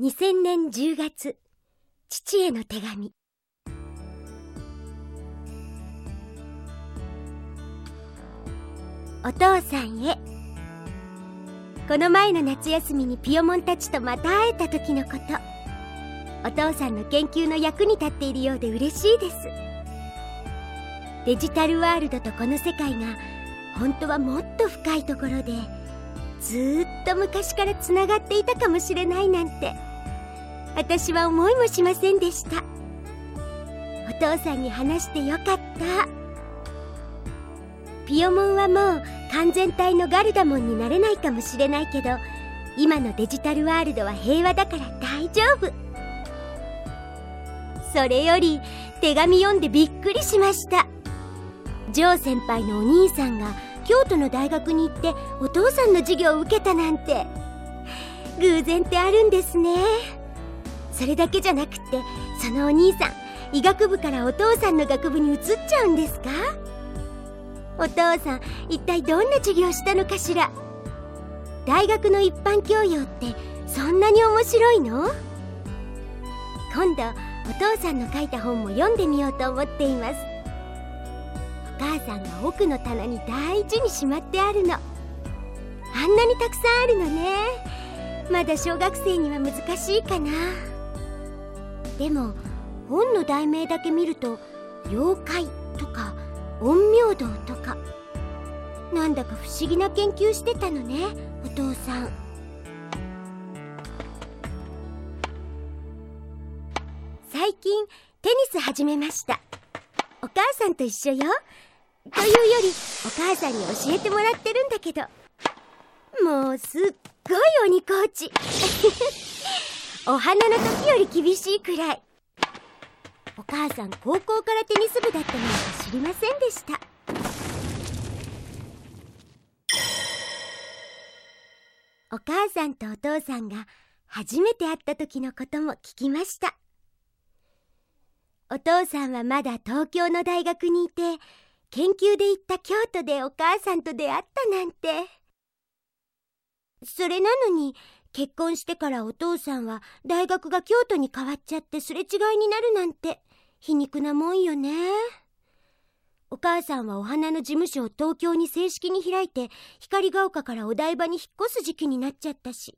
2000年10月父への手紙。お父さんへ。この前の夏休みにピヨモンたちとまた会えた時のこと。お父さんの研究の役に立っているようで嬉しいです。デジタルワールドとこの世界が本当はもっと深いところでずっと昔からつながっていたかもしれないなんて。私は思いもしませんでした。お父さんに話してよかった。ピヨモンはもう完全体のガルダモンになれないかもしれないけど今のデジタルワールドは平和だから大丈夫。それより手紙読んでびっくりしました。ジョー先輩のお兄さんが京都の大学に行ってお父さんの授業を受けたなんて偶然ってあるんですね。それだけじゃなくってそのお兄さん医学部からお父さんの学部に移っちゃうんですか？お父さん一体どんな授業したのかしら？大学の一般教養ってそんなに面白いの？今度お父さんの書いた本も読んでみようと思っています。お母さんが奥の棚に大事にしまってあるの。あんなにたくさんあるのね。まだ小学生には難しいかな。でも本の題名だけ見ると妖怪とか陰陽道とかなんだか不思議な研究してたのねお父さん。最近テニス始めました。お母さんと一緒よ。というよりお母さんに教えてもらってるんだけどもうすっごい鬼コーチ。お花の時より厳しいくらい。お母さん高校からテニス部だったなんて知りませんでした。お母さんとお父さんが初めて会った時のことも聞きました。お父さんはまだ東京の大学にいて研究で行った京都でお母さんと出会ったなんて。それなのに結婚してからお父さんは大学が京都に変わっちゃってすれ違いになるなんて皮肉なもんよね。お母さんはお花の事務所を東京に正式に開いて光が丘からお台場に引っ越す時期になっちゃったし。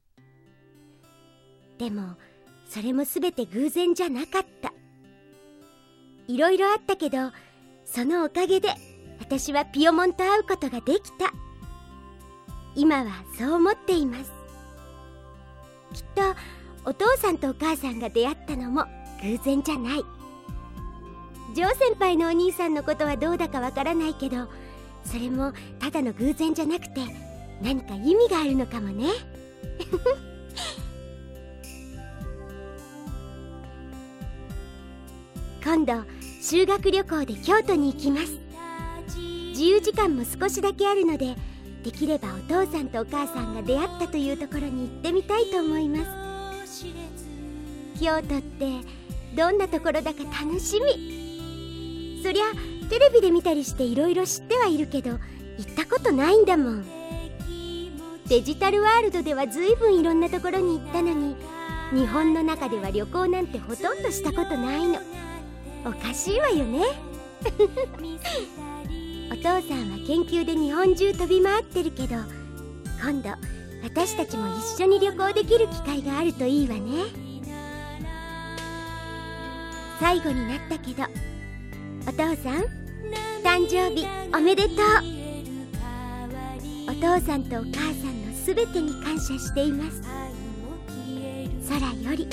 でもそれも全て偶然じゃなかった。いろいろあったけどそのおかげで私はピヨモンと会うことができた。今はそう思っています。きっとお父さんとお母さんが出会ったのも偶然じゃない。ジョー先輩のお兄さんのことはどうだかわからないけどそれもただの偶然じゃなくて何か意味があるのかもね。今度修学旅行で京都に行きます。自由時間も少しだけあるのでできればお父さんとお母さんが出会ったというところに行ってみたいと思います。京都ってどんなところだか楽しみ。そりゃテレビで見たりしていろいろ知ってはいるけど行ったことないんだもん。デジタルワールドでは随分いろんなところに行ったのに日本の中では旅行なんてほとんどしたことないの。おかしいわよね。お父さんは研究で日本中飛び回ってるけど今度私たちも一緒に旅行できる機会があるといいわね。最後になったけどお父さん誕生日おめでとう。お父さんとお母さんのすべてに感謝しています。空より